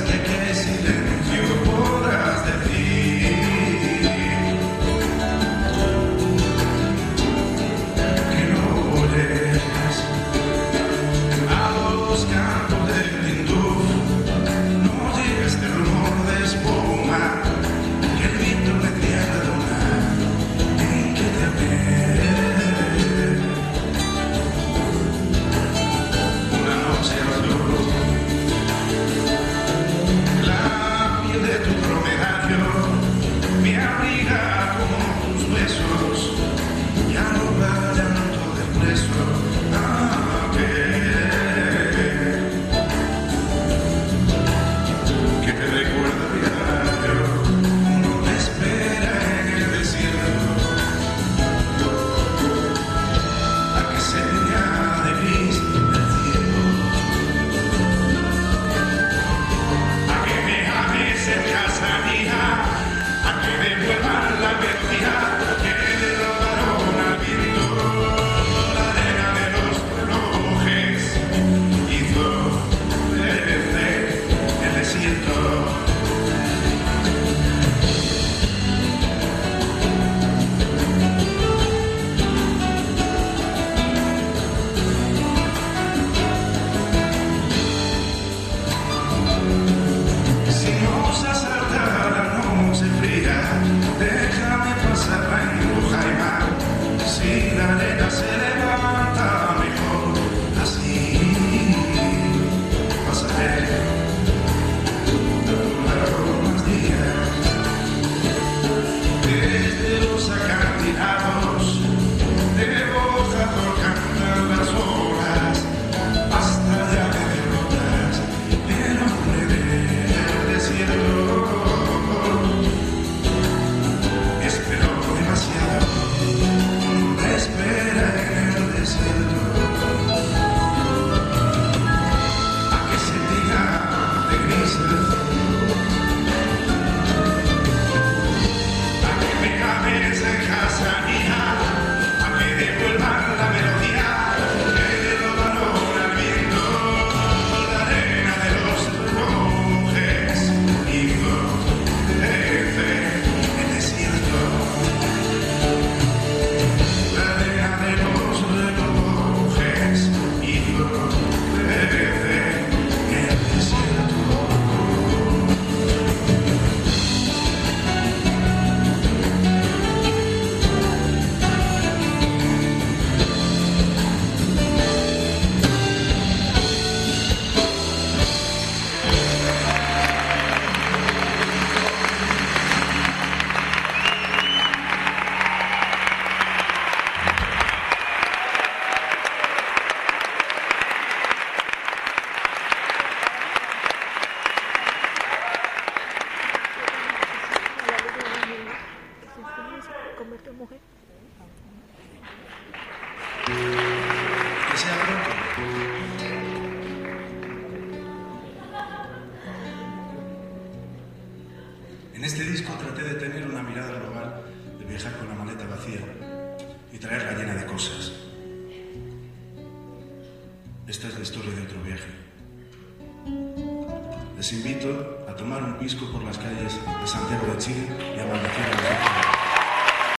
cosas que hay. barriga con tus besos, ya no va llanto de preso. En este disco traté de tener una mirada global, de viajar con la maleta vacía y traerla llena de cosas. Esta es la historia de otro viaje. Les invito a tomar un pisco por las calles de Santiago de Chile y a maldecir a gente.